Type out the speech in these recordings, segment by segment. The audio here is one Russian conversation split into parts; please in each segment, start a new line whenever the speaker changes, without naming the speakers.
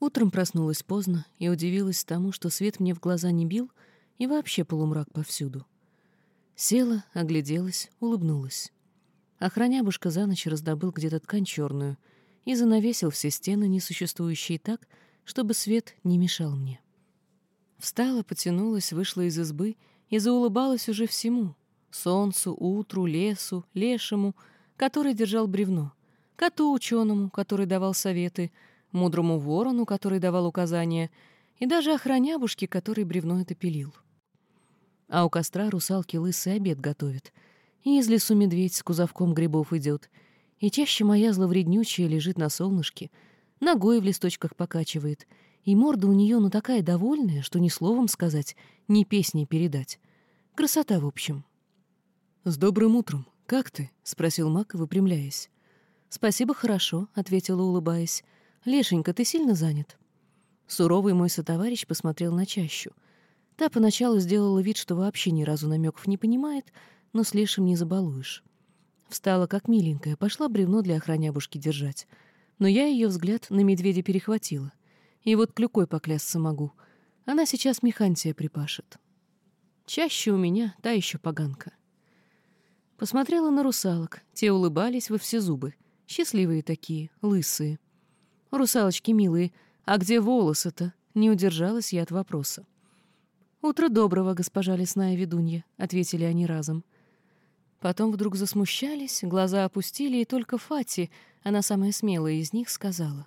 Утром проснулась поздно и удивилась тому, что свет мне в глаза не бил и вообще полумрак повсюду. Села, огляделась, улыбнулась. Охранябушка за ночь раздобыл где-то ткань черную и занавесил все стены, несуществующие так, чтобы свет не мешал мне. Встала, потянулась, вышла из избы и заулыбалась уже всему — солнцу, утру, лесу, лешему, который держал бревно, коту ученому, который давал советы, мудрому ворону, который давал указания, и даже охранябушке, который бревно это пилил. А у костра русалки лысый обед готовят, и из лесу медведь с кузовком грибов идет, и чаще моя зловреднючая лежит на солнышке, ногой в листочках покачивает, и морда у нее ну такая довольная, что ни словом сказать, ни песней передать. Красота, в общем. «С добрым утром! Как ты?» — спросил Мак, выпрямляясь. «Спасибо, хорошо», — ответила, улыбаясь. «Лешенька, ты сильно занят?» Суровый мой сотоварищ посмотрел на чащу. Та поначалу сделала вид, что вообще ни разу намеков не понимает, но с Лешим не забалуешь. Встала как миленькая, пошла бревно для охранябушки держать. Но я ее взгляд на медведя перехватила. И вот клюкой поклясться могу. Она сейчас механтия припашет. Чаще у меня та еще поганка. Посмотрела на русалок. Те улыбались во все зубы. Счастливые такие, лысые. Русалочки милые, а где волосы-то? Не удержалась я от вопроса. «Утро доброго, госпожа лесная ведунья», — ответили они разом. Потом вдруг засмущались, глаза опустили, и только Фати, она самая смелая из них, сказала.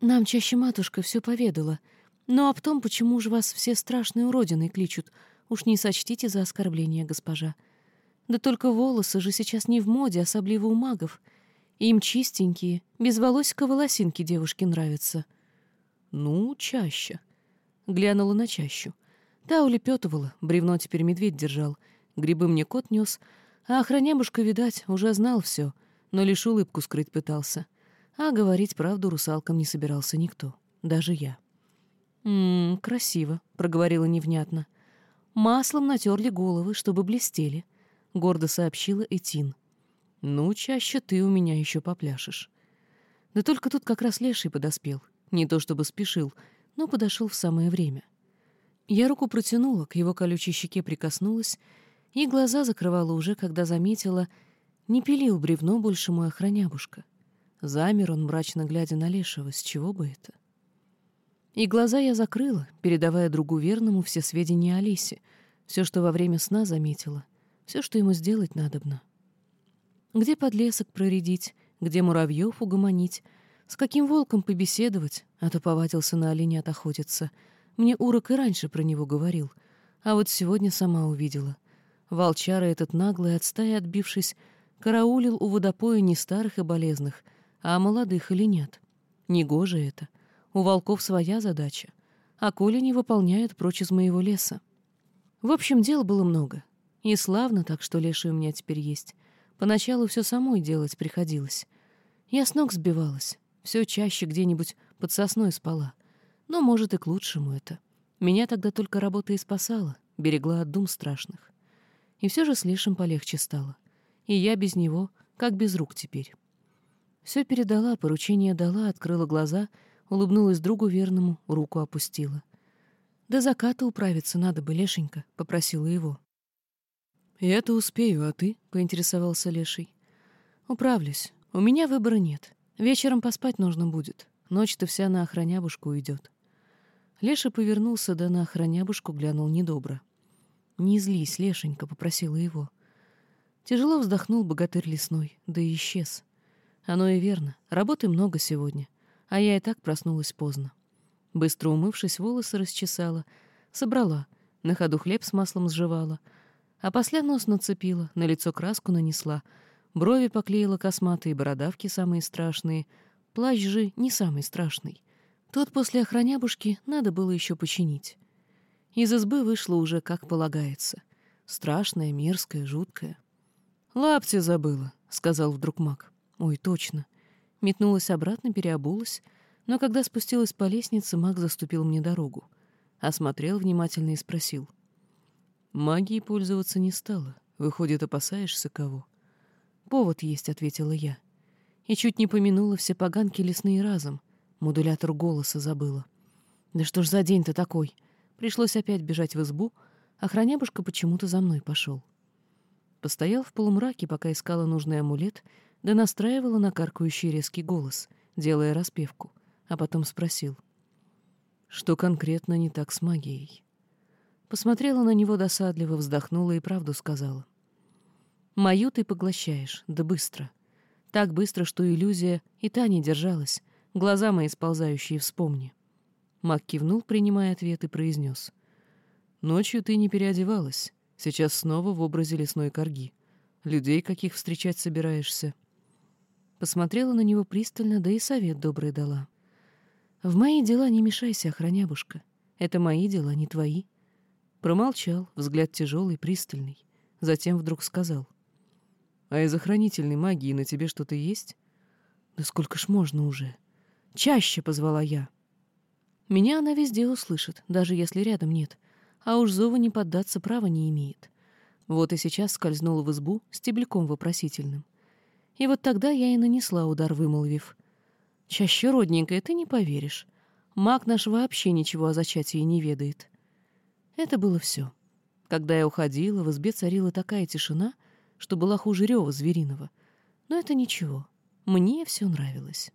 «Нам чаще матушка все поведала. Но об том, почему же вас все страшные уродиной кличут, уж не сочтите за оскорбление, госпожа. Да только волосы же сейчас не в моде, особливо у магов. Им чистенькие, без волосика волосинки девушке нравятся». «Ну, чаще». Глянула на чащу. Та улепетывала, бревно теперь медведь держал, грибы мне кот нес, а охранябушка, видать, уже знал все, но лишь улыбку скрыть пытался. А говорить правду русалкам не собирался никто, даже я. «М-м, красиво», — проговорила невнятно. «Маслом натерли головы, чтобы блестели», — гордо сообщила Этин. «Ну, чаще ты у меня еще попляшешь». Да только тут как раз леший подоспел. Не то чтобы спешил, но подошел в самое время — я руку протянула, к его колючей щеке прикоснулась, и глаза закрывала уже, когда заметила, не пилил бревно больше мой охранябушка. Замер он, мрачно глядя на Лешего, с чего бы это? И глаза я закрыла, передавая другу верному все сведения о Лисе, все, что во время сна заметила, все, что ему сделать надобно. Где подлесок проредить, где муравьев угомонить, с каким волком побеседовать, а то повадился на оленят охотиться — мне Урок и раньше про него говорил, а вот сегодня сама увидела. Волчара этот наглый, от стаи отбившись, караулил у водопоя не старых и болезных, а молодых или нет. Негоже это. У волков своя задача. А коли не выполняют прочь из моего леса. В общем, дел было много. И славно так, что леший у меня теперь есть. Поначалу все самой делать приходилось. Я с ног сбивалась. Все чаще где-нибудь под сосной спала. Но, может, и к лучшему это. Меня тогда только работа и спасала, берегла от дум страшных. И все же с Лешим полегче стало. И я без него, как без рук теперь. Все передала, поручение дала, открыла глаза, улыбнулась другу верному, руку опустила. «До заката управиться надо бы, Лешенька», — попросила его. «Я-то успею, а ты?» — поинтересовался Леший. «Управлюсь. У меня выбора нет. Вечером поспать нужно будет. Ночь-то вся на охранябушку уйдет. Леша повернулся, да на охранябушку глянул недобро. «Не злись, Лешенька», — попросила его. Тяжело вздохнул богатырь лесной, да и исчез. Оно и верно, работы много сегодня, а я и так проснулась поздно. Быстро умывшись, волосы расчесала, собрала, на ходу хлеб с маслом сживала, а после нос нацепила, на лицо краску нанесла, брови поклеила косматые, бородавки самые страшные, плащ же не самый страшный. Тот после охранябушки надо было еще починить. Из избы вышло уже как полагается. Страшное, мерзкое, жуткое. «Лапти забыла», — сказал вдруг маг. «Ой, точно». Метнулась обратно, переобулась, но когда спустилась по лестнице, маг заступил мне дорогу. Осмотрел внимательно и спросил. «Магией пользоваться не стала. Выходит, опасаешься кого?» «Повод есть», — ответила я. И чуть не помянула все поганки лесные разом, Модулятор голоса забыла. Да что ж за день-то такой? Пришлось опять бежать в избу, а хранябушка почему-то за мной пошел. Постоял в полумраке, пока искала нужный амулет, да настраивала на каркающий резкий голос, делая распевку, а потом спросил. Что конкретно не так с магией? Посмотрела на него досадливо, вздохнула и правду сказала. «Мою ты поглощаешь, да быстро. Так быстро, что иллюзия и та не держалась, глаза мои сползающие вспомни». Маг кивнул, принимая ответ, и произнес. «Ночью ты не переодевалась. Сейчас снова в образе лесной корги. Людей каких встречать собираешься?» Посмотрела на него пристально, да и совет добрый дала. «В мои дела не мешайся, охранябушка. Это мои дела, не твои». Промолчал, взгляд тяжелый, пристальный. Затем вдруг сказал. «А из охранительной магии на тебе что-то есть?» «Да сколько ж можно уже?» «Чаще!» — позвала я. Меня она везде услышит, даже если рядом нет, а уж зову не поддаться права не имеет. Вот и сейчас скользнула в избу стебляком вопросительным. И вот тогда я и нанесла удар, вымолвив. «Чаще, родненькая, ты не поверишь. Маг наш вообще ничего о зачатии не ведает». Это было все. Когда я уходила, в избе царила такая тишина, что была хуже рева звериного. Но это ничего. Мне все нравилось.